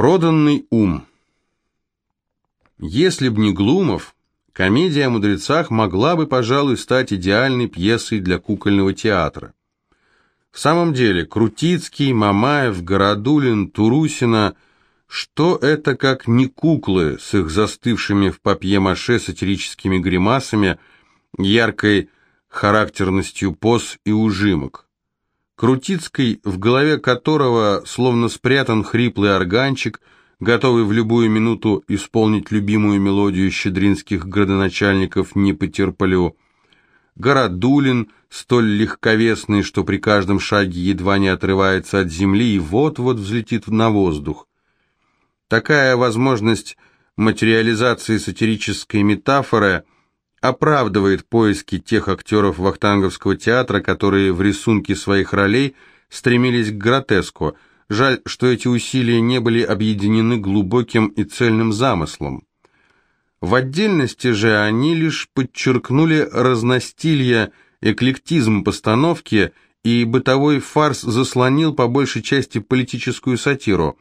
Проданный ум. Если б не Глумов, комедия о мудрецах могла бы, пожалуй, стать идеальной пьесой для кукольного театра. В самом деле, Крутицкий, Мамаев, Городулин, Турусина – что это как не куклы с их застывшими в папье-маше сатирическими гримасами, яркой характерностью поз и ужимок? Крутицкий, в голове которого словно спрятан хриплый органчик, готовый в любую минуту исполнить любимую мелодию щедринских градоначальников «Не потерплю», Городулин, столь легковесный, что при каждом шаге едва не отрывается от земли и вот-вот взлетит на воздух. Такая возможность материализации сатирической метафоры – оправдывает поиски тех актеров Вахтанговского театра, которые в рисунке своих ролей стремились к гротеску. Жаль, что эти усилия не были объединены глубоким и цельным замыслом. В отдельности же они лишь подчеркнули разностилье, эклектизм постановки, и бытовой фарс заслонил по большей части политическую сатиру.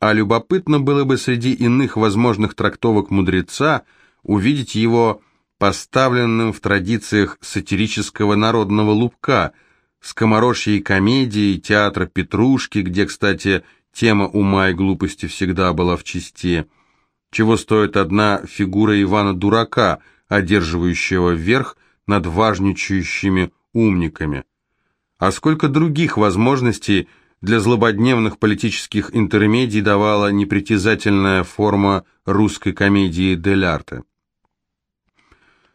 А любопытно было бы среди иных возможных трактовок мудреца увидеть его поставленным в традициях сатирического народного лубка, скоморожьей комедии, театра Петрушки, где, кстати, тема ума и глупости всегда была в чести, чего стоит одна фигура Ивана-дурака, одерживающего верх над важничающими умниками. А сколько других возможностей для злободневных политических интермедий давала непритязательная форма русской комедии «Дель арте».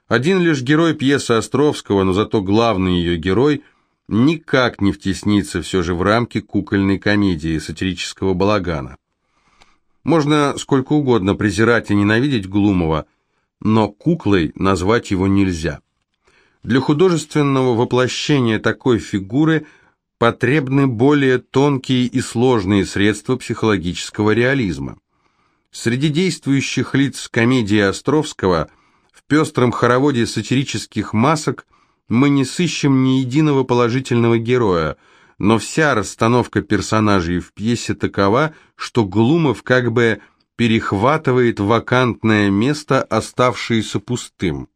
Один лишь герой пьесы Островского, но зато главный ее герой, никак не втеснится все же в рамки кукольной комедии сатирического балагана. Можно сколько угодно презирать и ненавидеть Глумова, но куклой назвать его нельзя. Для художественного воплощения такой фигуры потребны более тонкие и сложные средства психологического реализма. Среди действующих лиц комедии Островского – пестром хороводе сатирических масок мы не сыщем ни единого положительного героя, но вся расстановка персонажей в пьесе такова, что Глумов как бы перехватывает вакантное место, оставшееся пустым.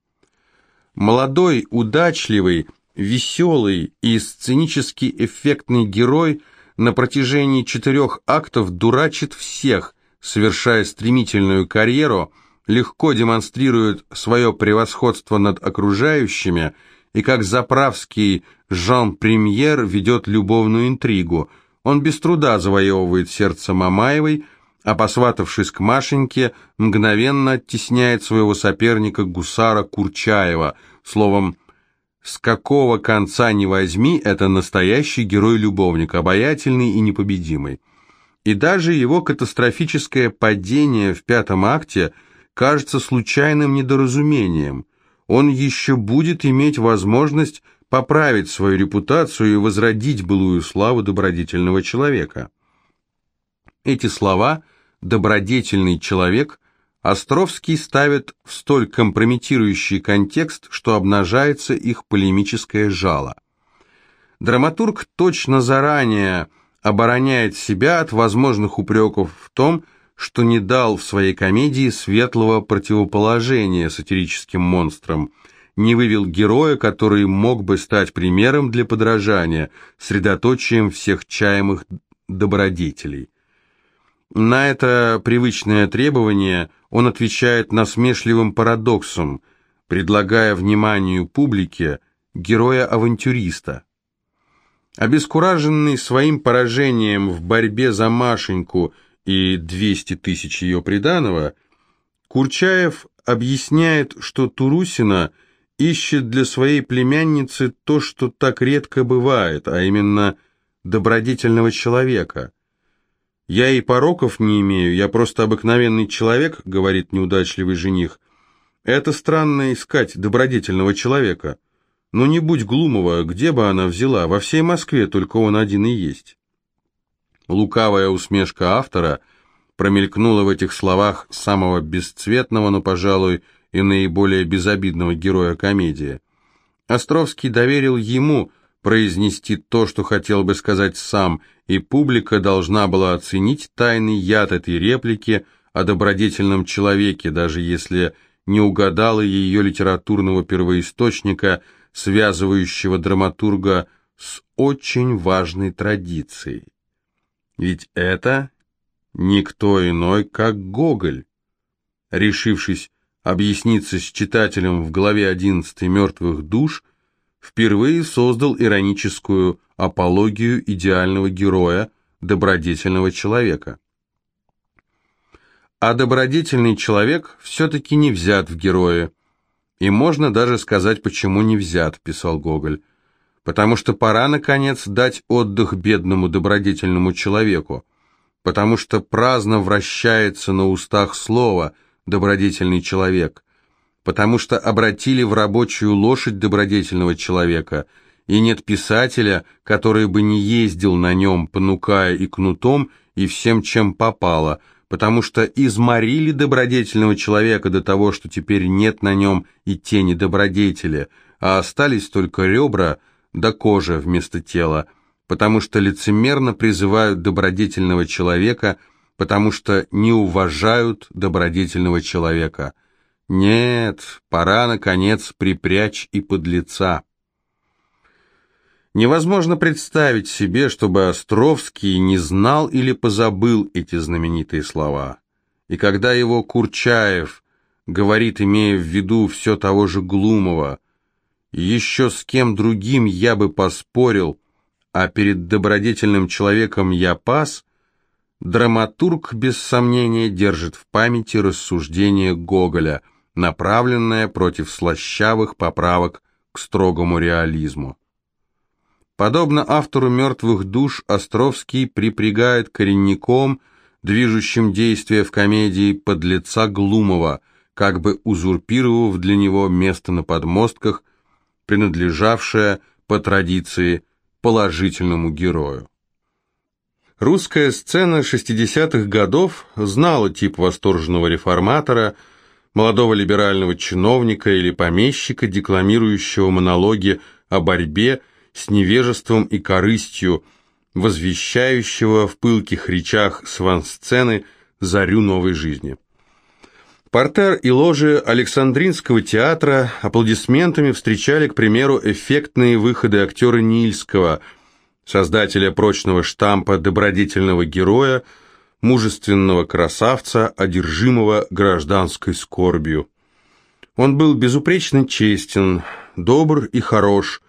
Молодой, удачливый, веселый и сценически эффектный герой на протяжении четырех актов дурачит всех, совершая стремительную карьеру – легко демонстрирует свое превосходство над окружающими и как заправский Жан-Премьер ведет любовную интригу. Он без труда завоевывает сердце Мамаевой, а посватавшись к Машеньке, мгновенно оттесняет своего соперника гусара Курчаева. Словом, с какого конца ни возьми, это настоящий герой-любовник, обаятельный и непобедимый. И даже его катастрофическое падение в пятом акте – кажется случайным недоразумением. Он еще будет иметь возможность поправить свою репутацию и возродить былую славу добродетельного человека. Эти слова «добродетельный человек» Островский ставит в столь компрометирующий контекст, что обнажается их полемическое жало. Драматург точно заранее обороняет себя от возможных упреков в том, что не дал в своей комедии светлого противоположения сатирическим монстрам, не вывел героя, который мог бы стать примером для подражания, средоточием всех чаемых добродетелей. На это привычное требование он отвечает насмешливым парадоксом, предлагая вниманию публики героя-авантюриста. Обескураженный своим поражением в борьбе за Машеньку – и 200 тысяч ее приданого, Курчаев объясняет, что Турусина ищет для своей племянницы то, что так редко бывает, а именно добродетельного человека. «Я и пороков не имею, я просто обыкновенный человек», — говорит неудачливый жених. «Это странно искать добродетельного человека. Но не будь Глумова, где бы она взяла? Во всей Москве только он один и есть». Лукавая усмешка автора промелькнула в этих словах самого бесцветного, но, пожалуй, и наиболее безобидного героя комедии. Островский доверил ему произнести то, что хотел бы сказать сам, и публика должна была оценить тайный яд этой реплики о добродетельном человеке, даже если не угадала ее литературного первоисточника, связывающего драматурга с очень важной традицией. Ведь это никто иной, как Гоголь, решившись объясниться с читателем в главе 11 «Мертвых душ», впервые создал ироническую апологию идеального героя, добродетельного человека. А добродетельный человек все-таки не взят в герои. И можно даже сказать, почему не взят, писал Гоголь. Потому что пора, наконец, дать отдых бедному добродетельному человеку. Потому что праздно вращается на устах слово «добродетельный человек», потому что обратили в рабочую лошадь добродетельного человека, и нет писателя, который бы не ездил на нем, понукая и кнутом, и всем, чем попало, потому что изморили добродетельного человека до того, что теперь нет на нем и тени добродетели, а остались только ребра да кожа вместо тела, потому что лицемерно призывают добродетельного человека, потому что не уважают добродетельного человека – нет, пора, наконец, припрячь и подлеца. Невозможно представить себе, чтобы Островский не знал или позабыл эти знаменитые слова. И когда его Курчаев говорит, имея в виду все того же Глумова, «Еще с кем другим я бы поспорил, а перед добродетельным человеком я пас», драматург, без сомнения, держит в памяти рассуждения Гоголя – направленная против слащавых поправок к строгому реализму. Подобно автору «Мертвых душ», Островский припрягает коренником, движущим действие в комедии подлеца Глумова, как бы узурпировав для него место на подмостках, принадлежавшее по традиции положительному герою. Русская сцена 60-х годов знала тип восторженного реформатора – молодого либерального чиновника или помещика, декламирующего монологи о борьбе с невежеством и корыстью, возвещающего в пылких речах свансцены зарю новой жизни. Портер и ложи Александринского театра аплодисментами встречали, к примеру, эффектные выходы актера Нильского, создателя прочного штампа добродетельного героя, мужественного красавца, одержимого гражданской скорбью. Он был безупречно честен, добр и хорош,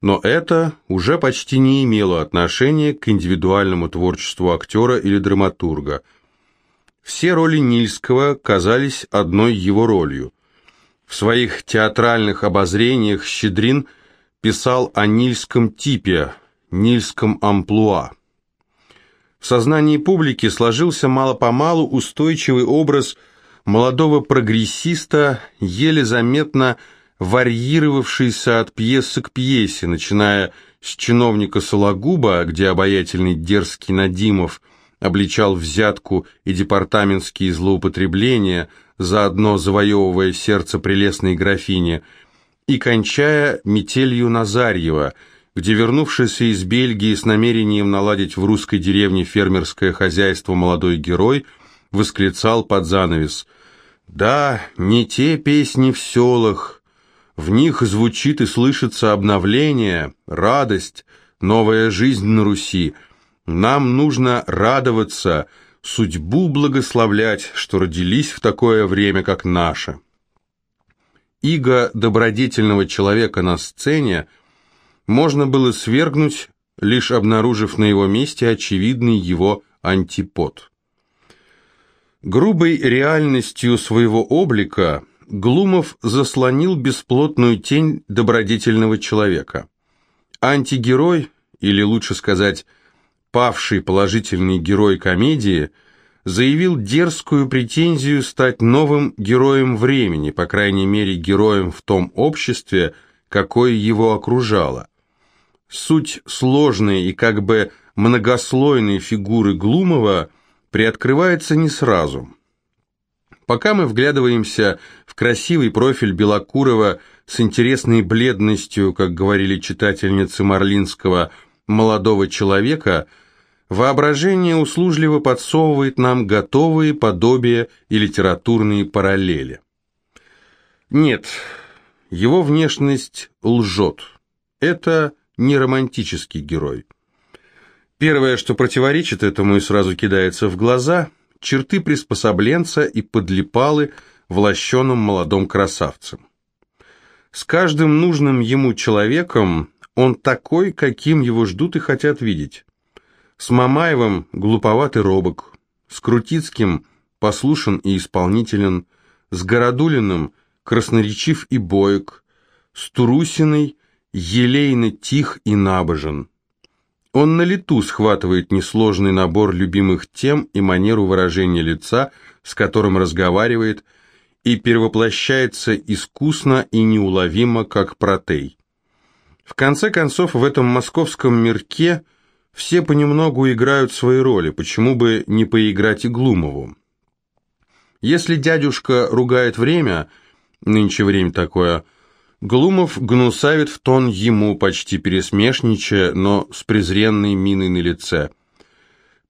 но это уже почти не имело отношения к индивидуальному творчеству актера или драматурга. Все роли Нильского казались одной его ролью. В своих театральных обозрениях Щедрин писал о нильском типе, нильском амплуа. В сознании публики сложился мало-помалу устойчивый образ молодого прогрессиста, еле заметно варьировавшийся от пьесы к пьесе, начиная с чиновника Сологуба, где обаятельный дерзкий Надимов обличал взятку и департаментские злоупотребления, заодно завоевывая сердце прелестной графини, и кончая метелью Назарьева – где вернувшийся из Бельгии с намерением наладить в русской деревне фермерское хозяйство молодой герой восклицал под занавес «Да, не те песни в селах, в них звучит и слышится обновление, радость, новая жизнь на Руси. Нам нужно радоваться, судьбу благословлять, что родились в такое время, как наше». Иго добродетельного человека на сцене – можно было свергнуть, лишь обнаружив на его месте очевидный его антипод. Грубой реальностью своего облика Глумов заслонил бесплотную тень добродетельного человека. Антигерой, или лучше сказать, павший положительный герой комедии, заявил дерзкую претензию стать новым героем времени, по крайней мере героем в том обществе, какое его окружало. Суть сложной и как бы многослойной фигуры Глумова приоткрывается не сразу. Пока мы вглядываемся в красивый профиль Белокурова с интересной бледностью, как говорили читательницы Марлинского, молодого человека, воображение услужливо подсовывает нам готовые подобия и литературные параллели. Нет, его внешность лжет. Это не романтический герой. Первое, что противоречит этому и сразу кидается в глаза – черты приспособленца и подлипалы в лощеном молодом красавце. С каждым нужным ему человеком он такой, каким его ждут и хотят видеть. С Мамаевым глуповатый робок, с Крутицким послушен и исполнителен, с Городулиным красноречив и боек, с Турусиной елейно тих и набожен. Он на лету схватывает несложный набор любимых тем и манеру выражения лица, с которым разговаривает, и перевоплощается искусно и неуловимо, как протей. В конце концов, в этом московском мирке все понемногу играют свои роли, почему бы не поиграть и Глумову? Если дядюшка ругает время, нынче время такое, Глумов гнусавит в тон ему, почти пересмешничая, но с презренной миной на лице.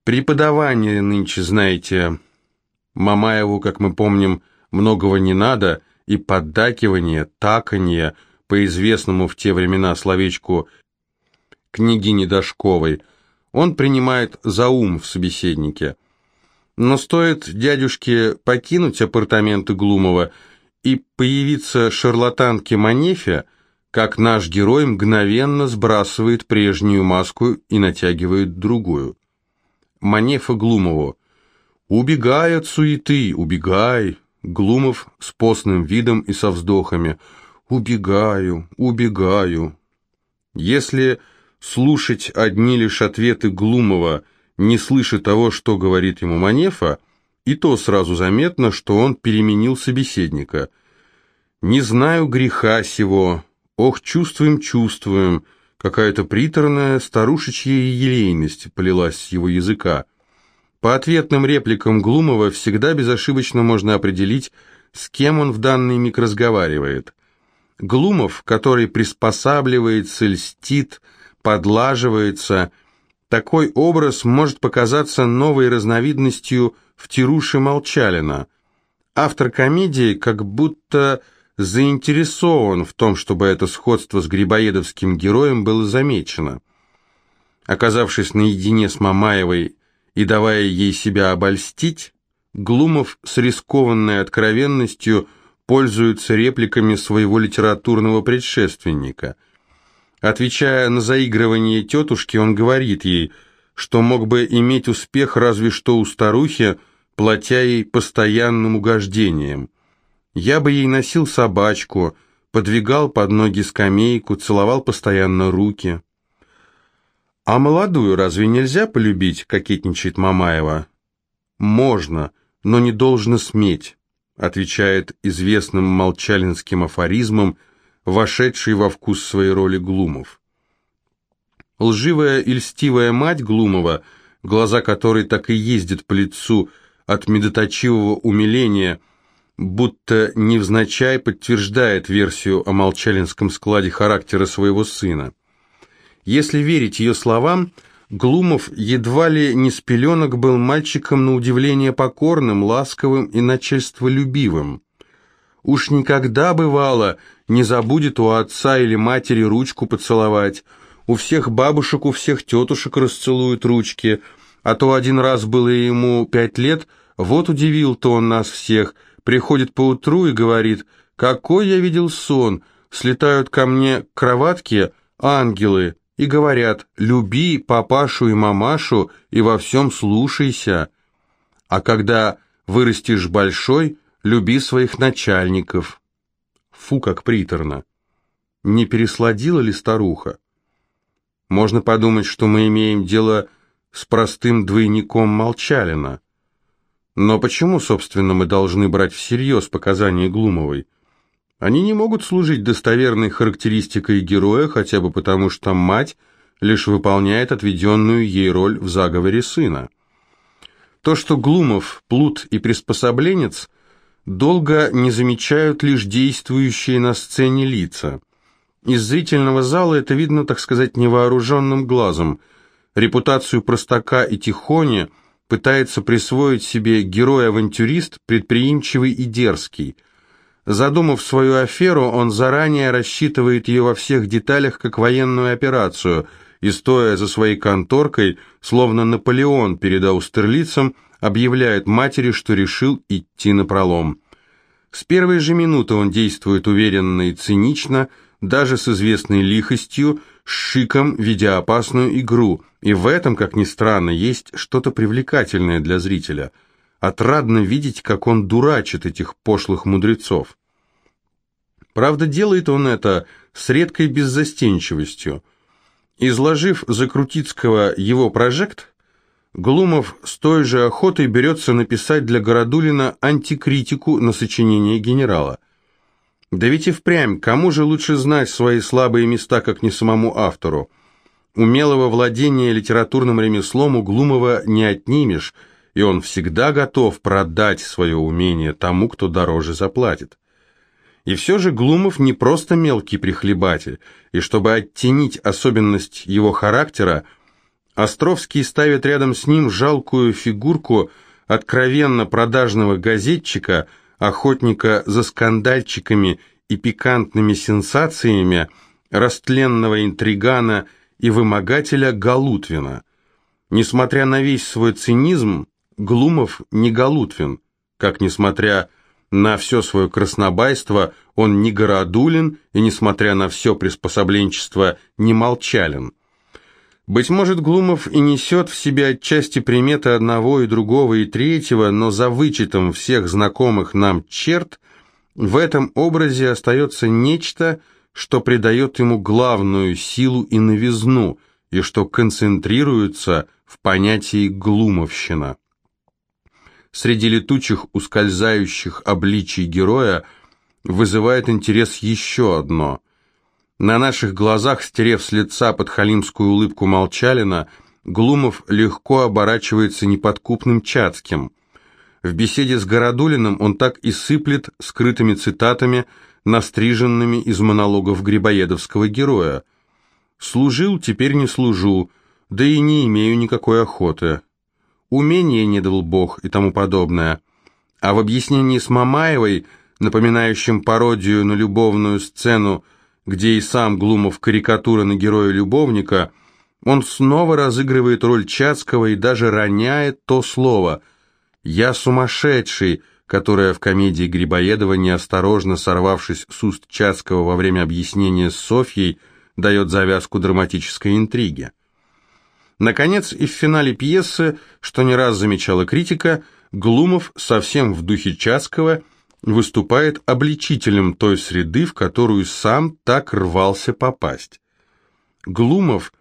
Преподавание нынче, знаете, Мамаеву, как мы помним, многого не надо, и поддакивание, таканье, по известному в те времена словечку княгини Дашковой, он принимает за ум в собеседнике. Но стоит дядюшке покинуть апартаменты Глумова и появиться шарлатанке Манефе, как наш герой мгновенно сбрасывает прежнюю маску и натягивает другую. Манефа Глумову. «Убегай от суеты, убегай!» Глумов с постным видом и со вздохами. «Убегаю, убегаю». Если слушать одни лишь ответы Глумова, не слыша того, что говорит ему Манефа, и то сразу заметно, что он переменил собеседника. «Не знаю греха сего, ох, чувствуем, чувствуем», какая-то приторная старушечья елейность полилась с его языка. По ответным репликам Глумова всегда безошибочно можно определить, с кем он в данный миг разговаривает. Глумов, который приспосабливается, льстит, подлаживается, такой образ может показаться новой разновидностью в тируше Молчалина. Автор комедии как будто заинтересован в том, чтобы это сходство с грибоедовским героем было замечено. Оказавшись наедине с Мамаевой и давая ей себя обольстить, Глумов с рискованной откровенностью пользуется репликами своего литературного предшественника. Отвечая на заигрывание тетушки, он говорит ей, что мог бы иметь успех разве что у старухи, платя ей постоянным угождением. Я бы ей носил собачку, подвигал под ноги скамейку, целовал постоянно руки. «А молодую разве нельзя полюбить?» — кокетничает Мамаева. «Можно, но не должно сметь», — отвечает известным молчалинским афоризмом, вошедший во вкус своей роли Глумов. Лживая и льстивая мать Глумова, глаза которой так и ездят по лицу от медоточивого умиления, будто невзначай подтверждает версию о молчалинском складе характера своего сына. Если верить ее словам, Глумов едва ли не с пеленок был мальчиком на удивление покорным, ласковым и начальстволюбивым. Уж никогда, бывало, не забудет у отца или матери ручку поцеловать, у всех бабушек, у всех тетушек расцелуют ручки, а то один раз было ему пять лет, вот удивил-то он нас всех, приходит поутру и говорит, «Какой я видел сон! Слетают ко мне к кроватке ангелы, и говорят «люби папашу и мамашу и во всем слушайся». А когда вырастешь большой, люби своих начальников. Фу, как приторно. Не пересладила ли старуха? Можно подумать, что мы имеем дело с простым двойником Молчалина. Но почему, собственно, мы должны брать всерьез показания Глумовой? Они не могут служить достоверной характеристикой героя, хотя бы потому, что мать лишь выполняет отведенную ей роль в заговоре сына. То, что Глумов, плут и приспособленец, долго не замечают лишь действующие на сцене лица. Из зрительного зала это видно, так сказать, невооруженным глазом. Репутацию простака и тихони пытается присвоить себе герой-авантюрист, предприимчивый и дерзкий. Задумав свою аферу, он заранее рассчитывает ее во всех деталях как военную операцию, и, стоя за своей конторкой, словно Наполеон перед Аустерлицем, объявляет матери, что решил идти на пролом. С первой же минуты он действует уверенно и цинично, даже с известной лихостью, с шиком, ведя опасную игру, и в этом, как ни странно, есть что-то привлекательное для зрителя. Отрадно видеть, как он дурачит этих пошлых мудрецов. Правда, делает он это с редкой беззастенчивостью. Изложив за Крутицкого его прожект, Глумов с той же охотой берется написать для Городулина антикритику на сочинение генерала. Да ведь и впрямь, кому же лучше знать свои слабые места, как не самому автору? Умелого владения литературным ремеслом у Глумова не отнимешь, и он всегда готов продать свое умение тому, кто дороже заплатит. И все же Глумов не просто мелкий прихлебатель, и чтобы оттенить особенность его характера, Островский ставит рядом с ним жалкую фигурку откровенно продажного газетчика, охотника за скандальчиками и пикантными сенсациями, растленного интригана и вымогателя Галутвина. Несмотря на весь свой цинизм, Глумов не Галутвин, как, несмотря на все свое краснобайство, он не городулин и, несмотря на все приспособленчество, не молчален. Быть может, Глумов и несет в себе отчасти приметы одного и другого и третьего, но за вычетом всех знакомых нам черт, в этом образе остается нечто, что придает ему главную силу и новизну, и что концентрируется в понятии «глумовщина». Среди летучих ускользающих обличий героя вызывает интерес еще одно – на наших глазах, стерев с лица подхалимскую улыбку Молчалина, Глумов легко оборачивается неподкупным Чацким. В беседе с Городулиным он так и сыплет скрытыми цитатами, настриженными из монологов грибоедовского героя. «Служил, теперь не служу, да и не имею никакой охоты. Умение не дал Бог» и тому подобное. А в объяснении с Мамаевой, напоминающем пародию на любовную сцену где и сам Глумов карикатура на героя-любовника, он снова разыгрывает роль Чацкого и даже роняет то слово «Я сумасшедший», которое в комедии Грибоедова, неосторожно сорвавшись с уст Чацкого во время объяснения с Софьей, дает завязку драматической интриги. Наконец, и в финале пьесы, что не раз замечала критика, Глумов совсем в духе Чацкого – выступает обличителем той среды, в которую сам так рвался попасть. Глумов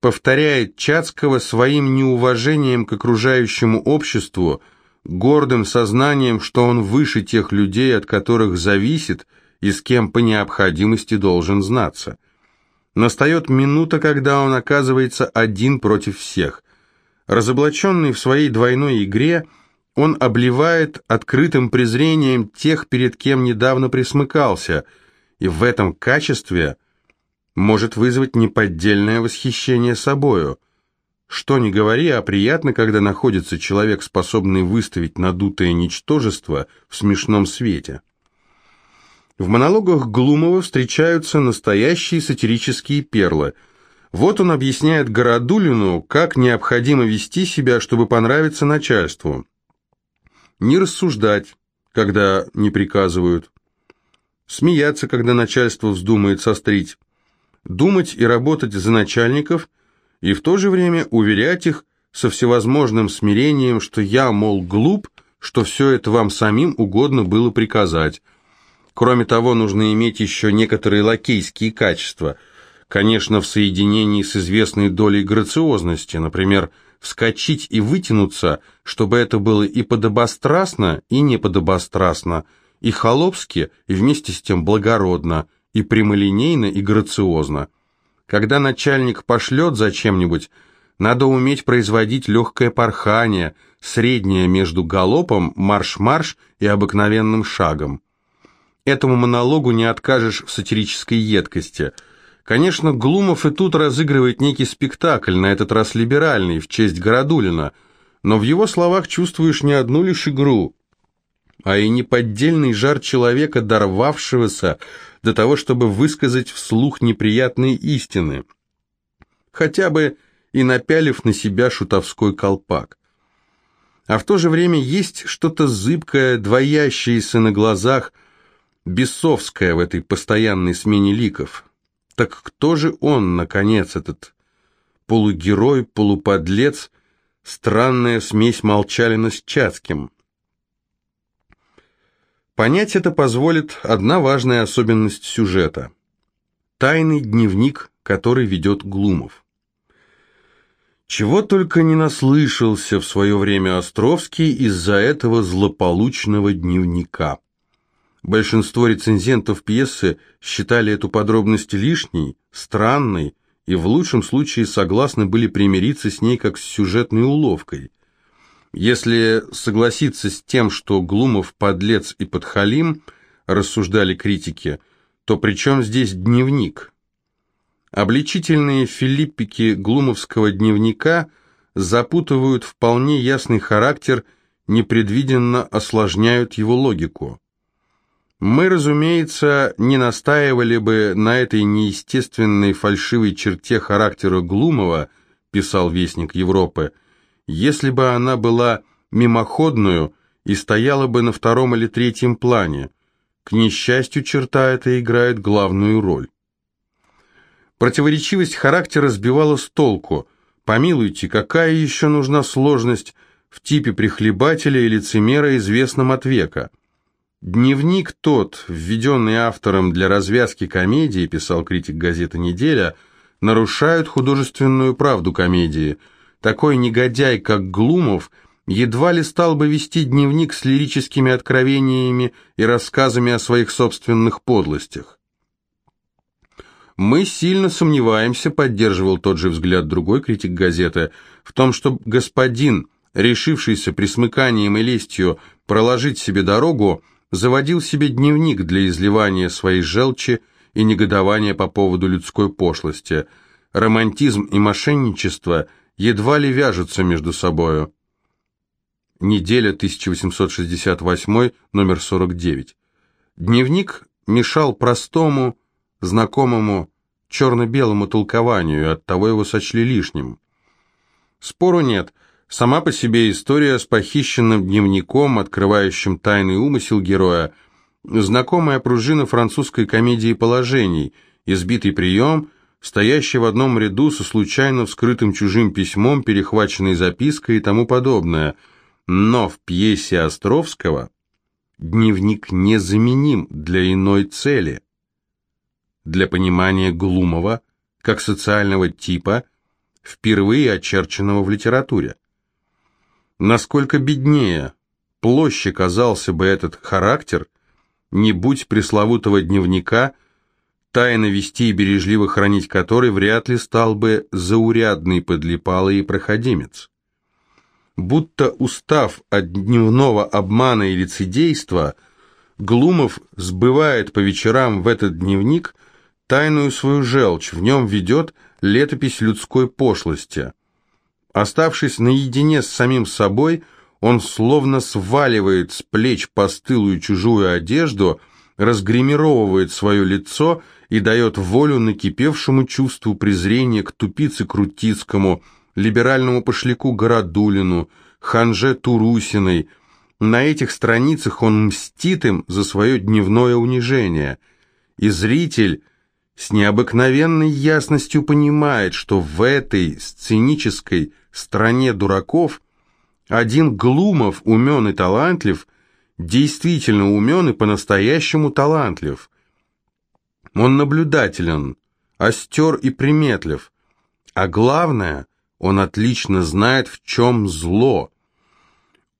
повторяет Чацкого своим неуважением к окружающему обществу, гордым сознанием, что он выше тех людей, от которых зависит и с кем по необходимости должен знаться. Настает минута, когда он оказывается один против всех. Разоблаченный в своей двойной игре – он обливает открытым презрением тех, перед кем недавно присмыкался, и в этом качестве может вызвать неподдельное восхищение собою. Что ни говори, а приятно, когда находится человек, способный выставить надутое ничтожество в смешном свете. В монологах Глумова встречаются настоящие сатирические перлы. Вот он объясняет Городулину, как необходимо вести себя, чтобы понравиться начальству не рассуждать, когда не приказывают, смеяться, когда начальство вздумает сострить, думать и работать за начальников и в то же время уверять их со всевозможным смирением, что я, мол, глуп, что все это вам самим угодно было приказать. Кроме того, нужно иметь еще некоторые лакейские качества, конечно, в соединении с известной долей грациозности, например, – вскочить и вытянуться, чтобы это было и подобострастно, и не подобострастно, и холопски, и вместе с тем благородно, и прямолинейно, и грациозно. Когда начальник пошлет за чем-нибудь, надо уметь производить легкое порхание, среднее между галопом, марш-марш и обыкновенным шагом. Этому монологу не откажешь в сатирической едкости. Конечно, Глумов и тут разыгрывает некий спектакль, на этот раз либеральный, в честь Городулина, но в его словах чувствуешь не одну лишь игру, а и неподдельный жар человека, дорвавшегося до того, чтобы высказать вслух неприятные истины, хотя бы и напялив на себя шутовской колпак. А в то же время есть что-то зыбкое, двоящееся на глазах, бесовское в этой постоянной смене ликов. Так кто же он, наконец, этот полугерой, полуподлец, странная смесь Молчалина с Чацким? Понять это позволит одна важная особенность сюжета. Тайный дневник, который ведет Глумов. Чего только не наслышался в свое время Островский из-за этого злополучного дневника. Большинство рецензентов пьесы считали эту подробность лишней, странной и в лучшем случае согласны были примириться с ней как с сюжетной уловкой. Если согласиться с тем, что Глумов подлец и подхалим, рассуждали критики, то при чем здесь дневник? Обличительные филиппики глумовского дневника запутывают вполне ясный характер, непредвиденно осложняют его логику. Мы, разумеется, не настаивали бы на этой неестественной фальшивой черте характера Глумова, писал Вестник Европы, если бы она была мимоходную и стояла бы на втором или третьем плане. К несчастью, черта эта играет главную роль. Противоречивость характера сбивала с толку. Помилуйте, какая еще нужна сложность в типе прихлебателя и лицемера, известном от века? Дневник тот, введенный автором для развязки комедии, писал критик газеты «Неделя», нарушают художественную правду комедии. Такой негодяй, как Глумов, едва ли стал бы вести дневник с лирическими откровениями и рассказами о своих собственных подлостях. Мы сильно сомневаемся, поддерживал тот же взгляд другой критик газеты, в том, что господин, решившийся присмыканием и лестью проложить себе дорогу, заводил себе дневник для изливания своей желчи и негодования по поводу людской пошлости. Романтизм и мошенничество едва ли вяжутся между собою. Неделя 1868, номер 49. Дневник мешал простому, знакомому черно-белому толкованию, и оттого его сочли лишним. Спору нет, сама по себе история с похищенным дневником, открывающим тайный умысел героя, знакомая пружина французской комедии положений, избитый прием, стоящий в одном ряду со случайно вскрытым чужим письмом, перехваченной запиской и тому подобное. Но в пьесе Островского дневник незаменим для иной цели – для понимания Глумова как социального типа, впервые очерченного в литературе. Насколько беднее, площе казался бы этот характер, не будь пресловутого дневника, тайно вести и бережливо хранить который вряд ли стал бы заурядный подлипалый проходимец. Будто устав от дневного обмана и лицедейства, Глумов сбывает по вечерам в этот дневник – тайную свою желчь, в нем ведет летопись людской пошлости. Оставшись наедине с самим собой, он словно сваливает с плеч постылую чужую одежду, разгримировывает свое лицо и дает волю накипевшему чувству презрения к тупице Крутицкому, либеральному пошляку Городулину, ханже Турусиной. На этих страницах он мстит им за свое дневное унижение. И зритель с необыкновенной ясностью понимает, что в этой сценической стране дураков один Глумов умен и талантлив, действительно умен и по-настоящему талантлив. Он наблюдателен, остер и приметлив, а главное, он отлично знает, в чем зло.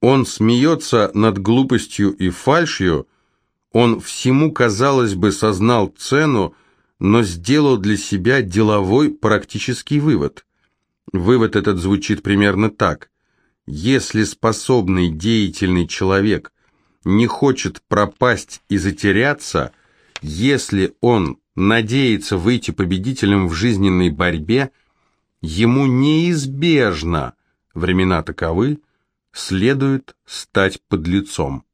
Он смеется над глупостью и фальшью, он всему, казалось бы, сознал цену, но сделал для себя деловой практический вывод. Вывод этот звучит примерно так. Если способный, деятельный человек не хочет пропасть и затеряться, если он надеется выйти победителем в жизненной борьбе, ему неизбежно, времена таковы, следует стать подлецом.